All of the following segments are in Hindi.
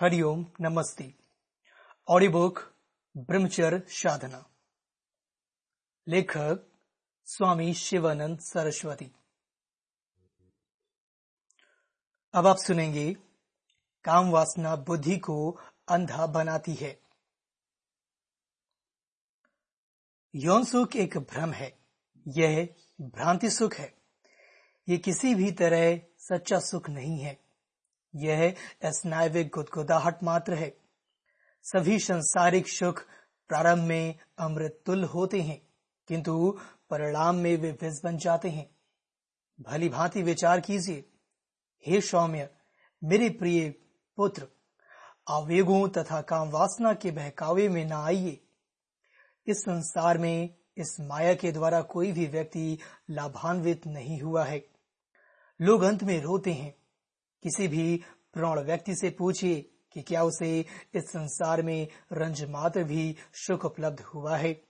हरिओम नमस्ते। Audio book Brahmachar Sadhana. लेखक, स्वामी शिवानंद सरस्वती। अब आप सुनेंगे, काम वासना बुद्धि को अंधा बनाती है। यौन सुख एक भ्रम है। यह भ्रांति सुख है। ये किसी भी तरह सच्चा सुख नहीं है। यह स्नायविक गुदगुदाहट मात्र है। सभी संसारिक सुख प्रारंभ में अमृत तुल होते हैं, किंतु परिणाम में वे विष बन जाते हैं। भली भांति विचार कीजिए। हे सौम्य, मेरे प्रिय पुत्र, आवेगों तथा काम वासना के बहकावे में न आइए। इस संसार में इस माया के द्वारा कोई भी व्यक्ति लाभान्वित नहीं हुआ है। लोग अंत में रोते हैं। किसी भी प्रौढ़ व्यक्ति से पूछिए कि क्या उसे इस संसार में रंज मात्र भी सुख उपलब्ध हुआ है?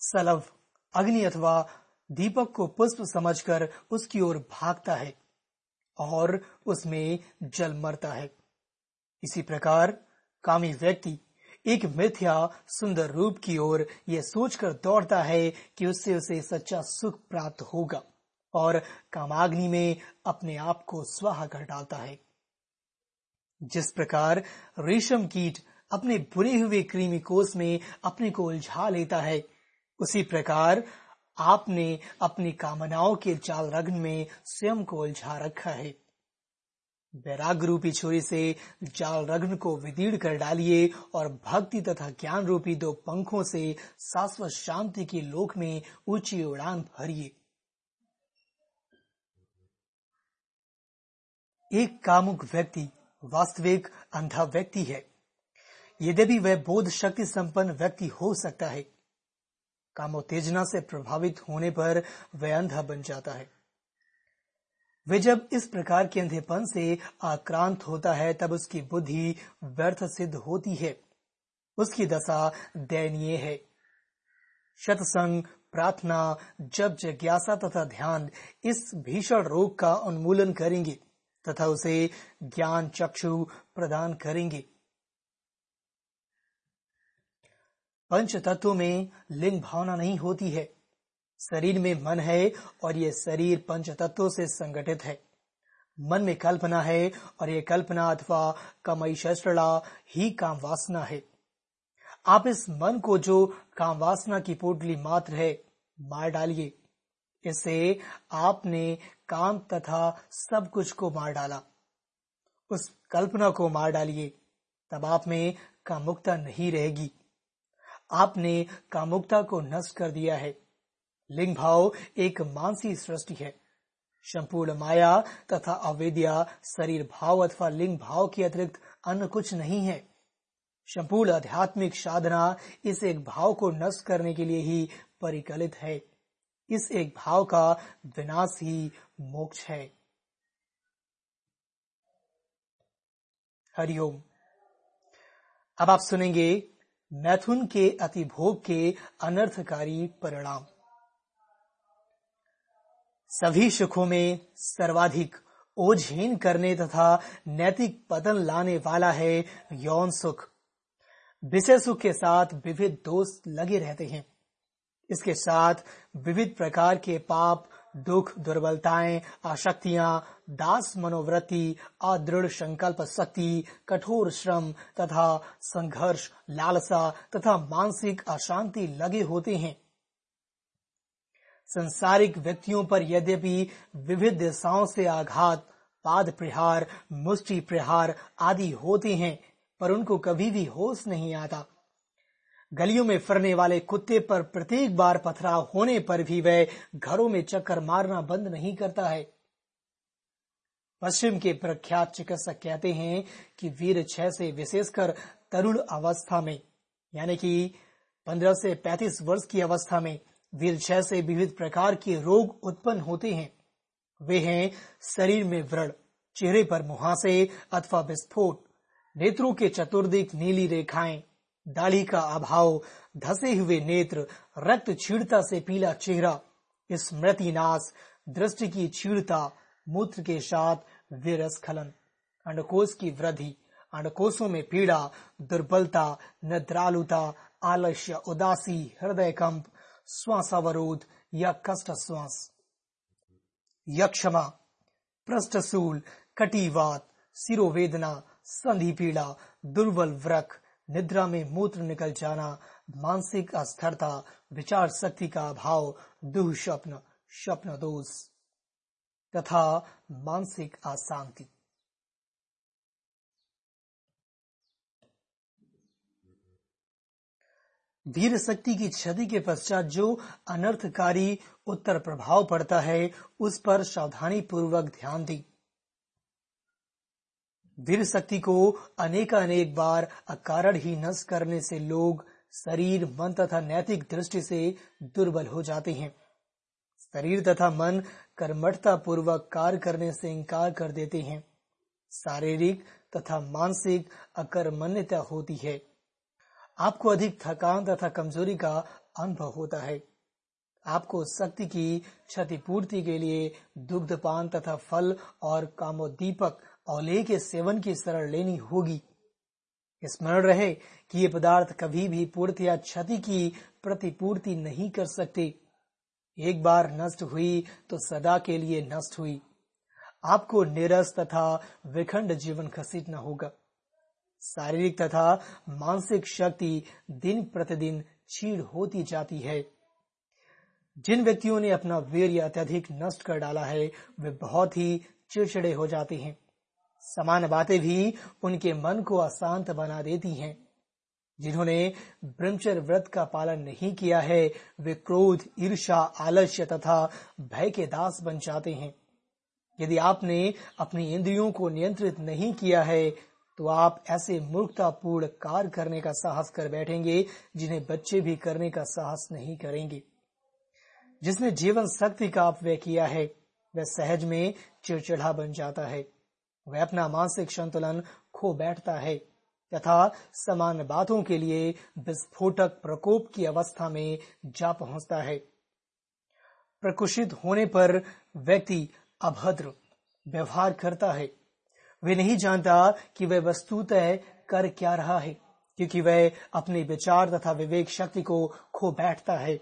सलव अग्नि अथवा दीपक को पुष्प समझकर उसकी ओर भागता है और उसमें जल मरता है। इसी प्रकार कामी व्यक्ति एक मिथ्या सुंदर रूप की ओर यह सोचकर दौड़ता है कि उससे उसे सच्चा सुख प्राप्त होगा। और कामाग्नि में अपने आप को स्वाहा कर डालता है। जिस प्रकार रेशम कीट अपने बुरे हुए कृमि कोष में अपने को उलझा लेता है, उसी प्रकार आपने अपनी कामनाओं के जाल रग्न में स्वयं को उलझा रखा है। वैराग्य रूपी छुरी से जाल रग्न को विदीर्ण कर डालिए और भक्ति तथा ज्ञान रूपी दो पंखों से शाश्वत शांति के लोक में ऊँची उड़ान भरिए। एक कामुक व्यक्ति वास्तविक अंधा व्यक्ति है। यद्यपि वह बोध शक्ति संपन्न व्यक्ति हो सकता है। कामोत्तेजना से प्रभावित होने पर वह अंधा बन जाता है। वे जब इस प्रकार के अंधेपन से आक्रांत होता है, तब उसकी बुद्धि व्यर्थ सिद्ध होती है। उसकी दशा दयनीय है। शतसंग प्रार्थना जब जिज्ञासा तथा ध्यान इस भीषण रोग का उन्मूलन करेंगे। तथा उसे ज्ञान चक्षु प्रदान करेंगे। पंच तत्वों में लिंग भावना नहीं होती है। शरीर में मन है और यह शरीर पंच तत्वों से संगठित है। मन में कल्पना है और यह कल्पना अथवा कमई शस्त्रा ही काम वासना है। आप इस मन को जो काम वासना की पोटली मात्र है, मार डालिए। इससे आपने काम तथा सब कुछ को मार डाला। उस कल्पना को मार डालिए, तब आप में कामुकता नहीं रहेगी। आपने कामुकता को नष्ट कर दिया है। लिंग भाव एक मानसी सृष्टि है। संपूर्ण माया तथा अवेद्या, शरीर भाव अथवा लिंग भाव के अतिरिक्त अन्य कुछ नहीं है। संपूर्ण आध्यात्मिक साधना इस एक भाव को नष्ट करने के लिए ही परिकलित है। इस एक भाव का विनाश ही मोक्ष है। हरिओम अब आप सुनेंगे मैथुन के अतिभोग के अनर्थकारी परिणाम। सभी सुखों में सर्वाधिक ओझहीन करने तथा नैतिक पतन लाने वाला है यौन सुख। विषय सुख के साथ विविध दोष लगे रहते हैं। इसके साथ विविध प्रकार के पाप, दुख, दुर्बलताएँ, आशक्तियाँ, दास मनोवृत्ति, अदृढ़ संकल्प शक्ति, कठोर श्रम तथा संघर्ष, लालसा तथा मानसिक अशांति लगे होते हैं। संसारिक व्यक्तियों पर यद्यपि विविध दिशाओं से आघात, पाद प्रहार, मुष्टि प्रहार आदि होते हैं, पर उनको कभी भी होश नहीं आता। गलियों में फिरने वाले कुत्ते पर प्रत्येक बार पथराव होने पर भी वह घरों में चक्कर मारना बंद नहीं करता है। पश्चिम के प्रख्यात चिकित्सक कहते हैं कि वीर छह से विशेषकर तरुण अवस्था में, यानी कि 15 से 35 वर्ष की अवस्था में, वीर छह से विविध प्रकार के रोग उत्पन्न होते हैं। वे हैं शरीर में व्रण, चेहरे पर मुहासे अथवा विस्फोट, नेत्रों के चतुर्दिक नीली रेखाएँ दाढ़ी का अभाव, धसे हुए नेत्र, रक्त छीड़ता से पीला चेहरा स्मृति नाश दृष्टि की छीड़ता, मूत्र के साथ विरस खलन अंडकोश की वृद्धि अंडकोशों में पीड़ा, दुर्बलता, निद्रालुता, आलस्य, उदासी, हृदय कंप, श्वासावरोध या कष्ट श्वास। यक्षमा पृष्ठसूल कटिवात, सिरोवेदना संधि पीड़ा दुर्बल व्रक निद्रा में मूत्र निकल जाना, मानसिक अस्थिरता, विचार शक्ति का अभाव दुह स्वप्न स्वप्न दोष, तथा मानसिक अशांति। वीर शक्ति की क्षति के पश्चात जो अनर्थकारी उत्तर प्रभाव पड़ता है, उस पर सावधानी पूर्वक ध्यान दी। वीर शक्ति को अनेक अनेक बार अकारण ही नष्ट करने से लोग शरीर मन तथा नैतिक दृष्टि से दुर्बल हो जाते हैं। शरीर तथा मन कर्मठता पूर्वक कार्य करने से इंकार कर देते हैं। शारीरिक तथा मानसिक अकर्मण्यता होती है। आपको अधिक थकान तथा कमज़ोरी का अनुभव होता है। आपको शक्ति की क्षतिपूर्ति के लिए दुग्धपान तथा फल और कामोदीपक औले के सेवन की शरण लेनी होगी। स्मरण रहे कि ये पदार्थ कभी भी पूर्ति या क्षति की प्रतिपूर्ति नहीं कर सकते। एक बार नष्ट हुई तो सदा के लिए नष्ट हुई। आपको निरस तथा विखंड जीवन घसीटना होगा। शारीरिक तथा मानसिक शक्ति दिन प्रतिदिन छीड़ होती जाती है। जिन व्यक्तियों ने अपना वीर अत्यधिक नष्ट कर डाला है, वे बहुत ही चिड़चिड़े हो जाते हैं। समान बातें भी उनके मन को अशांत बना देती हैं। जिन्होंने ब्रह्मचर्य व्रत का पालन नहीं किया है, वे क्रोध ईर्षा आलस्य तथा भय के दास बन जाते हैं। यदि आपने अपनी इंद्रियों को नियंत्रित नहीं किया है तो आप ऐसे मूर्खतापूर्ण कार्य करने का साहस कर बैठेंगे, जिन्हें बच्चे भी करने का साहस नहीं करेंगे। जिसने जीवन शक्ति का अपव्यय किया है, वह सहज में चिड़चिड़ा बन जाता है। वह अपना मानसिक संतुलन खो बैठता है। तथा समान बातों के लिए विस्फोटक प्रकोप की अवस्था में जा पहुँचता है। प्रकुशित होने पर व्यक्ति अभद्र व्यवहार करता है। वे नहीं जानता कि वह वस्तुतः कर क्या रहा है, क्योंकि वह अपने विचार तथा विवेक शक्ति को खो बैठता है।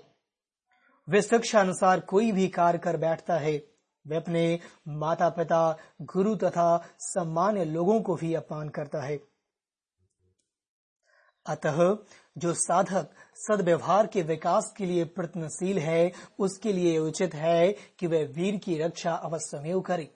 वे शिक्षा अनुसार कोई भी कार्य कर बैठता है। वे अपने माता पिता गुरु तथा सम्मान्य लोगों को भी अपमान करता है। अतः जो साधक सदव्यवहार के विकास के लिए प्रयत्नशील है, उसके लिए उचित है कि वह वीर की रक्षा अवश्य करे।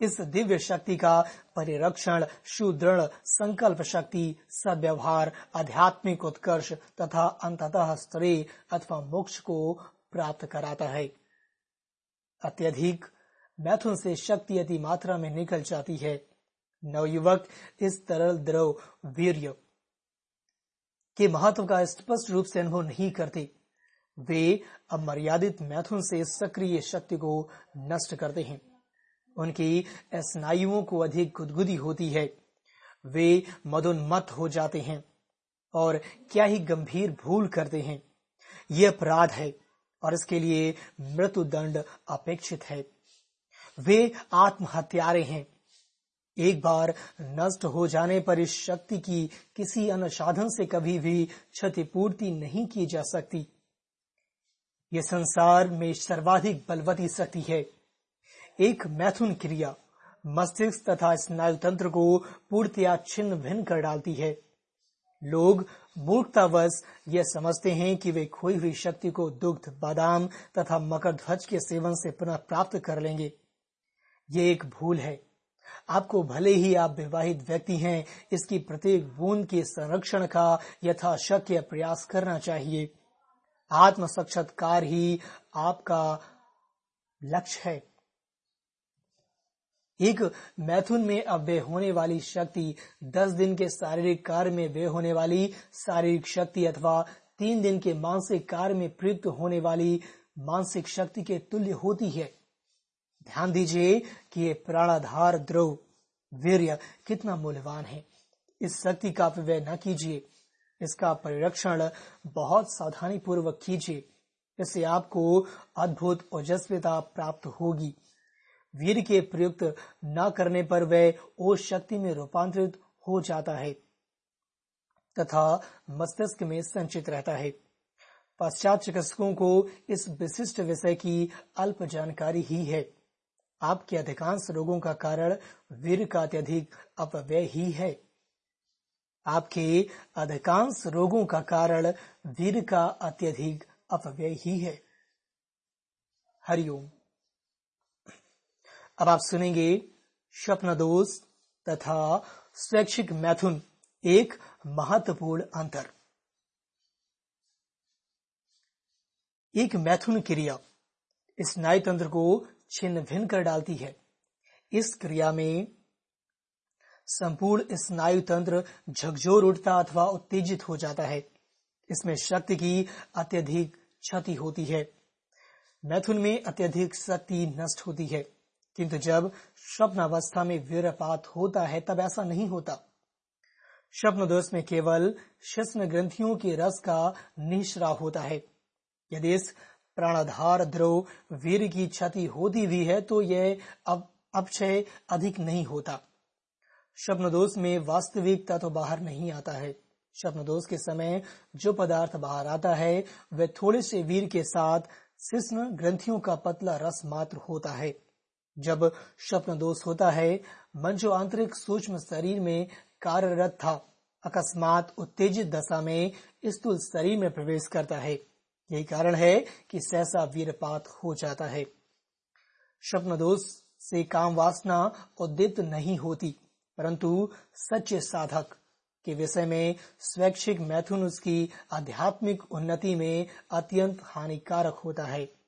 इस दिव्य शक्ति का परिरक्षण, सुदृढ़ संकल्प शक्ति, सदव्यवहार, आध्यात्मिक उत्कर्ष तथा अंततः स्त्री अथवा मोक्ष को प्राप्त कराता है। अत्यधिक मैथुन से शक्ति अति मात्रा में निकल जाती है। नवयुवक इस तरल द्रव वीर्य के महत्व का स्पष्ट रूप से अनुभव नहीं करते। वे अमर्यादित मैथुन से सक्रिय शक्ति को नष्ट करते हैं। उनकी स्नायुओं को अधिक गुदगुदी होती है। वे मदोन्मत हो जाते हैं और क्या ही गंभीर भूल करते हैं। ये अपराध है। और इसके लिए मृत्यु दंड अपेक्षित है। वे आत्महत्यारे हैं। एक बार नष्ट हो जाने पर इस शक्ति की किसी अन्य साधन से कभी भी क्षतिपूर्ति नहीं की जा सकती। ये संसार में सर्वाधिक बलवती शक्ति है। एक मैथुन क्रिया मस्तिष्क तथा स्नायु तंत्र को पूर्तिया छिन्न भिन्न कर डालती है। लोग मूर्खतावश यह समझते हैं कि वे खोई हुई शक्ति को दुग्ध, बादाम तथा मकर ध्वज के सेवन से पुनः प्राप्त कर लेंगे। ये एक भूल है। आपको भले ही आप विवाहित व्यक्ति हैं, इसकी प्रत्येक बूंद के संरक्षण का यथाशक्य प्रयास करना चाहिए। आत्म साक्षात्कार ही आपका लक्ष्य है। एक मैथुन में अव्यय होने वाली शक्ति दस दिन के शारीरिक कार्य में व्यय होने वाली शारीरिक शक्ति अथवा तीन दिन के मानसिक कार्य में प्रयुक्त होने वाली मानसिक शक्ति के तुल्य होती है। ध्यान दीजिए कि ये प्राणाधार द्रव वीर्य कितना मूल्यवान है। इस शक्ति का व्यय न कीजिए। इसका परिरक्षण बहुत सावधानी पूर्वक कीजिए। इससे आपको अद्भुत ओजस्विता प्राप्त होगी। वीर के प्रयुक्त न करने पर वह ओष शक्ति में रूपांतरित हो जाता है तथा मस्तिष्क में संचित रहता है। पश्चात चिकित्सकों को इस विशिष्ट विषय की अल्प जानकारी ही है। आपके अधिकांश रोगों का कारण वीर का अत्यधिक अपव्यय ही है। आपके अधिकांश रोगों का कारण वीर का अत्यधिक अपव्यय ही है। हरिओम अब आप सुनेंगे स्वप्न दोष तथा स्वैच्छिक मैथुन, एक महत्वपूर्ण अंतर। एक मैथुन क्रिया स्नायु तंत्र को छिन्न भिन्न कर डालती है। इस क्रिया में संपूर्ण स्नायु तंत्र झकझोर उठता अथवा उत्तेजित हो जाता है। इसमें शक्ति की अत्यधिक क्षति होती है। मैथुन में अत्यधिक शक्ति नष्ट होती है। किंतु जब स्वप्न अवस्था में वीरपात होता है, तब ऐसा नहीं होता। स्वप्न दोष में केवल शिष्ण ग्रंथियों के रस का निश्रा होता है। यदि इस प्राणाधार द्रव वीर की क्षति होती भी है तो यह अपक्षय अधिक नहीं होता। स्वप्न दोष में वास्तविकता तो बाहर नहीं आता है। स्वप्न दोष के समय जो पदार्थ बाहर आता है, वह थोड़े से वीर के साथ शिष्ण ग्रंथियों का पतला रस मात्र होता है। जब स्वप्न दोष होता है, मन जो आंतरिक सूक्ष्म शरीर में कार्यरत था, अकस्मात उत्तेजित दशा में स्थूल शरीर में प्रवेश करता है। यही कारण है कि सहसा वीरपात हो जाता है। स्वप्न दोष से काम वासना उद्दित नहीं होती, परंतु सच्चे साधक के विषय में स्वैच्छिक मैथुन उसकी आध्यात्मिक उन्नति में अत्यंत हानिकारक होता है।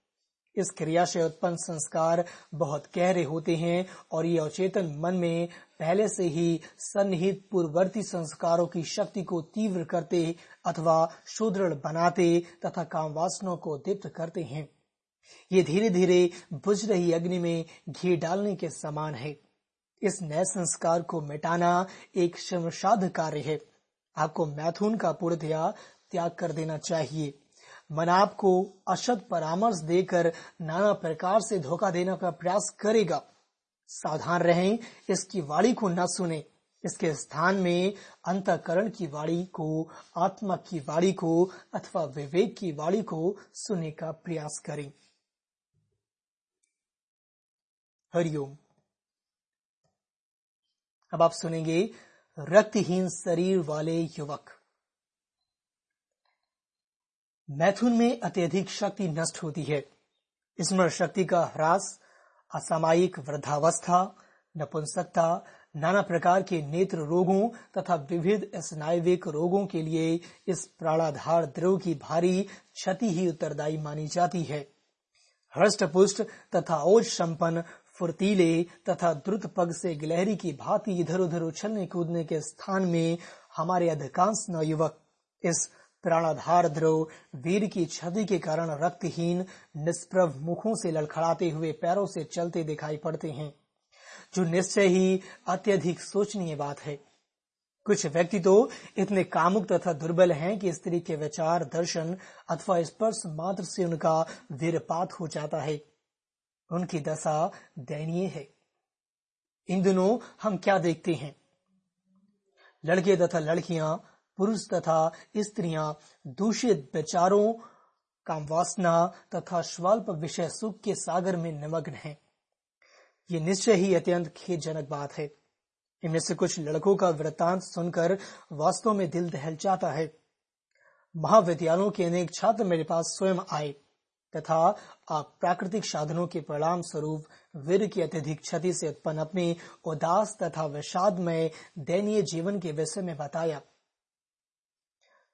इस क्रिया से उत्पन्न संस्कार बहुत गहरे होते हैं और ये अवचेतन मन में पहले से ही सन्निहित पूर्ववर्ती संस्कारों की शक्ति को तीव्र करते अथवा सुदृढ़ बनाते तथा काम वासनों को दीप्त करते हैं। ये धीरे धीरे बुझ रही अग्नि में घी डालने के समान है। इस नए संस्कार को मिटाना एक श्रमसाध कार्य है। आपको मैथुन का पूर्णतया त्याग कर देना चाहिए। मन आपको अशद परामर्श देकर नाना प्रकार से धोखा देने का प्रयास करेगा। सावधान रहें, इसकी वाणी को न सुने। इसके स्थान में अंतकरण की वाणी को, आत्मा की वाणी को अथवा विवेक की वाणी को सुनने का प्रयास करें। हरिओम। अब आप सुनेंगे रक्तहीन शरीर वाले युवक। मैथुन में अत्यधिक शक्ति नष्ट होती है। स्मरण शक्ति का ह्रास, असामायिक वृद्धावस्था, नपुंसकता, नाना प्रकार के नेत्र रोगों तथा विविध स्नायविक रोगों के लिए इस प्राणाधार द्रव की भारी क्षति ही उत्तरदायी मानी जाती है। हृष्ट पुष्ट तथा ओज संपन्न फुर्तीले तथा द्रुत पग से गिलहरी की भांति इधर उधर उछलने कूदने के स्थान में हमारे अधिकांश नवयुवक इस प्राणाधार द्रव वीर की क्षति के कारण रक्तहीन, निष्प्रभ मुखों से लड़खड़ाते हुए पैरों से चलते दिखाई पड़ते हैं, जो निश्चय ही अत्यधिक सोचनीय बात है। कुछ व्यक्ति तो इतने कामुक तथा दुर्बल हैं कि स्त्री के विचार, दर्शन अथवा स्पर्श मात्र से उनका वीरपात हो जाता है। उनकी दशा दयनीय है। इन दिनों हम क्या देखते हैं? लड़के तथा लड़कियाँ पुरुष तथा स्त्रियाँ, दूषित विचारों काम वासना तथा स्वल्प विषय सुख के सागर में निमग्न हैं। ये निश्चय ही अत्यंत खेदजनक बात है। इनमें से कुछ लड़कों का वृत्तांत सुनकर वास्तव में दिल दहल जाता है। महाविद्यालयों के अनेक छात्र मेरे पास स्वयं आए तथा आप प्राकृतिक साधनों के परिणाम स्वरूप वीर की अत्यधिक क्षति से उत्पन्न अपने उदास तथा विषादमय दयनीय जीवन के विषय में बताया।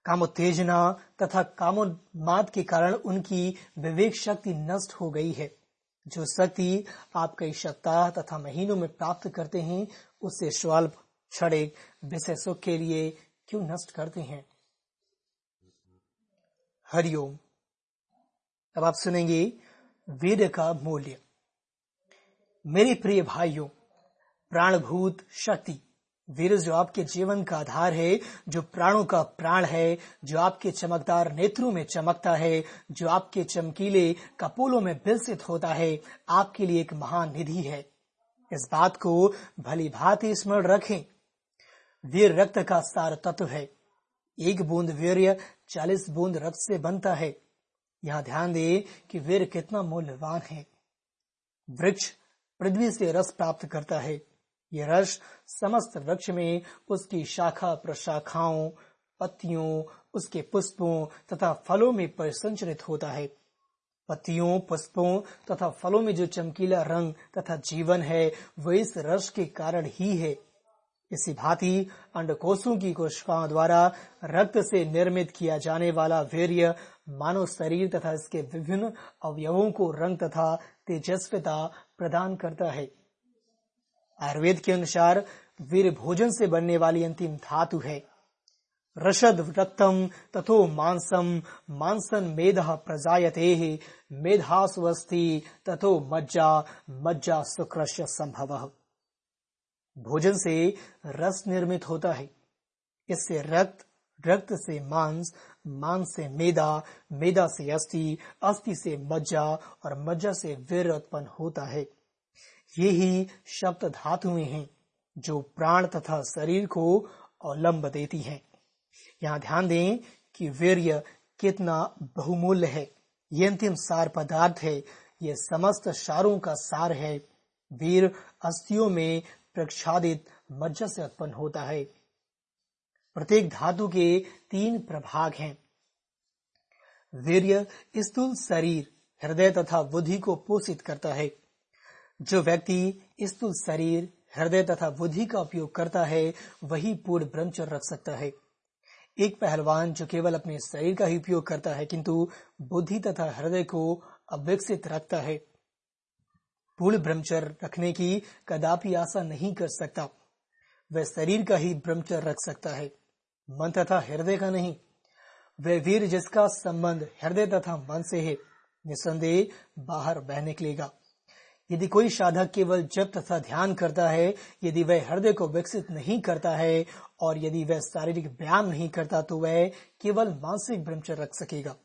कामोत्तेजना तथा कामोन्माद के कारण उनकी विवेक शक्ति नष्ट हो गई है। जो शक्ति आप कई सप्ताह तथा महीनों में प्राप्त करते हैं, उससे स्वल्प, क्षण विषय सुख के लिए क्यों नष्ट करते हैं? हरिओम। अब आप सुनेंगे वेद का मूल्य। मेरे प्रिय भाइयों, प्राणभूत शक्ति। वीर जो आपके जीवन का आधार है, जो प्राणों का प्राण है, जो आपके चमकदार नेत्रों में चमकता है, जो आपके चमकीले कपोलों में विलसित होता है, आपके लिए एक महान निधि है। इस बात को भली भांति स्मरण रखें। वीर रक्त का सार तत्व है। एक बूंद वीर्य चालीस बूंद रक्त से बनता है। यहाँ ध्यान दें कि वीर कितना मूल्यवान है। वृक्ष पृथ्वी से रस प्राप्त करता है। यह रस समस्त वृक्ष में उसकी शाखा प्रशाखाओं, पत्तियों, उसके पुष्पों तथा फलों में परिसंचरित होता है। पत्तियों, पुष्पों तथा फलों में जो चमकीला रंग तथा जीवन है वह इस रस के कारण ही है। इसी भांति अंडकोशों की कोशिकाओं द्वारा रक्त से निर्मित किया जाने वाला वीर्य, मानव शरीर तथा इसके विभिन्न अवयवों को रंग तथा तेजस्विता प्रदान करता है। आयुर्वेद के अनुसार वीर भोजन से बनने वाली अंतिम धातु है। रसद रक्तम तथो मांसम, मांसन मेध प्रजायते, मेधास्वस्थी तथो मज्जा मज्जा सुकृष्य संभव। भोजन से रस निर्मित होता है। इससे रक्त रक्त से मांस मांस से मेदा मेदा से अस्थि अस्थि से मज्जा और मज्जा से वीर उत्पन्न होता है। ये ही शब्द धातुएँ हैं जो प्राण तथा शरीर को अवलंब देती हैं। यहाँ ध्यान दें कि वीर्य कितना बहुमूल्य है। ये अंतिम सार पदार्थ है। ये समस्त सारों का सार है। वीर अस्थियों में प्रक्षादित मज्जा से उत्पन्न होता है। प्रत्येक धातु के तीन प्रभाग हैं। वीर्य स्थूल शरीर, हृदय तथा बुद्धि को पोषित करता है। जो व्यक्ति स्थूल शरीर, हृदय तथा बुद्धि का उपयोग करता है, वही पूर्ण ब्रह्मचर रख सकता है। एक पहलवान जो केवल अपने शरीर का ही उपयोग करता है, किंतु बुद्धि तथा हृदय को अविकसित रखता है। पूर्ण ब्रह्मचर्य रखने की कदापि आशा नहीं कर सकता। वह शरीर का ही ब्रह्मचर्य रख सकता है, मन तथा हृदय का नहीं। वह वीर जिसका संबंध हृदय तथा मन से है निसंदेह बाहर बह निकलेगा। यदि कोई साधक केवल जप तथा ध्यान करता है, यदि वह हृदय को विकसित नहीं करता है और यदि वह शारीरिक व्यायाम नहीं करता तो वह केवल मानसिक ब्रह्मचर्य रख सकेगा।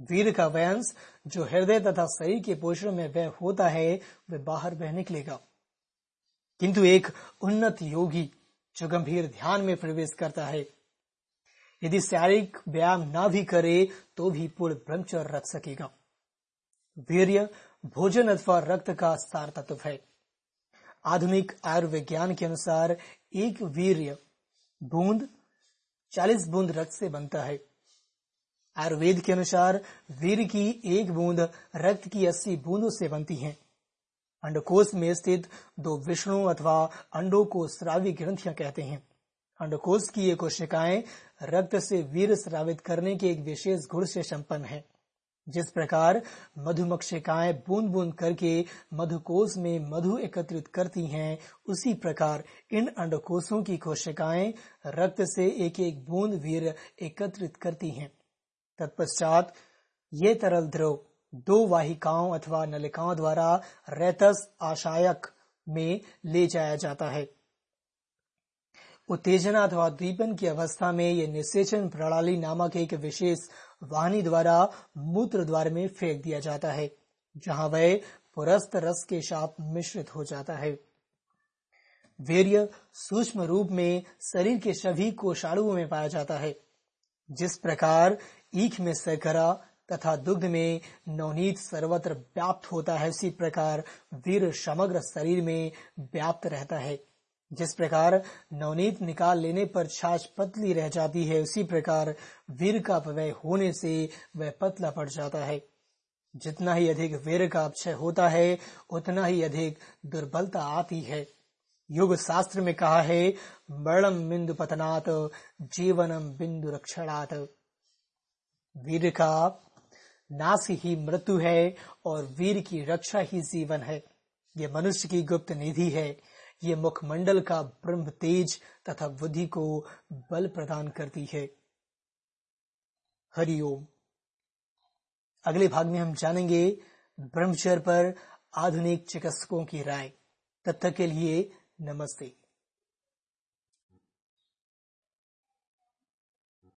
वीर का वंश, जो हृदय तथा शरीर के पोषण में व्यय होता है, वह बाहर बह निकलेगा। किंतु एक उन्नत योगी जो गंभीर ध्यान में प्रवेश करता है, यदि शारीरिक व्यायाम ना भी करे तो भी पूर्ण ब्रह्मचर्य रख सकेगा। वीर्य भोजन अथवा रक्त का सार तत्व है। आधुनिक आयुर्विज्ञान के अनुसार एक वीर्य बूंद 40 बूंद रक्त से बनता है। आयुर्वेद के अनुसार वीर की एक बूंद रक्त की अस्सी बूंदों से बनती है। अंडकोश में स्थित दो विष्णु अथवा अंडों को श्रावी ग्रंथियाँ कहते हैं। अंडकोश की ये कोशिकाएँ रक्त से वीर श्रावित करने के एक विशेष गुण से संपन्न है। जिस प्रकार मधुमक्षिकाएँ बूंद बूंद करके मधुकोश में मधु एकत्रित करती हैं, उसी प्रकार इन अंडकोशों की कोशिकाएँ रक्त से एक एक बूंद वीर एकत्रित करती हैं। तत्पश्चात ये तरल द्रव दो वाहिकाओं अथवा नलिकाओं द्वारा रेतस आशायक में ले जाया जाता है। उत्तेजना अथवा द्वीपन की अवस्था में यह निषेचन प्रणाली नामक एक विशेष वाहनी द्वारा मूत्र द्वार में फेंक दिया जाता है, जहाँ वह पुरस्त रस के साथ मिश्रित हो जाता है। वीर्य सूक्ष्म रूप में शरीर के सभी कोषाणुओं में पाया जाता है, जिस प्रकार ईख में सकरा तथा दुग्ध में नवनीत सर्वत्र व्याप्त होता है, उसी प्रकार वीर समग्र शरीर में व्याप्त रहता है। जिस प्रकार नवनीत निकाल लेने पर छाछ पतली रह जाती है, उसी प्रकार वीर का अपव्यय होने से वह पतला पड़ जाता है। जितना ही अधिक वीर का अपक्षय होता है, उतना ही अधिक दुर्बलता आती है। युग शास्त्र में कहा है मरणम बिंदु पतनात जीवनम बिंदु रक्षणात। वीर का नाश ही मृत्यु है और वीर की रक्षा ही जीवन है। ये मनुष्य की गुप्त निधि है। ये मुखमंडल का ब्रह्म तेज तथा बुद्धि को बल प्रदान करती है। हरिओम अगले भाग में हम जानेंगे ब्रह्मचर्य पर आधुनिक चिकित्सकों की राय। तब तक के लिए नमस्ते।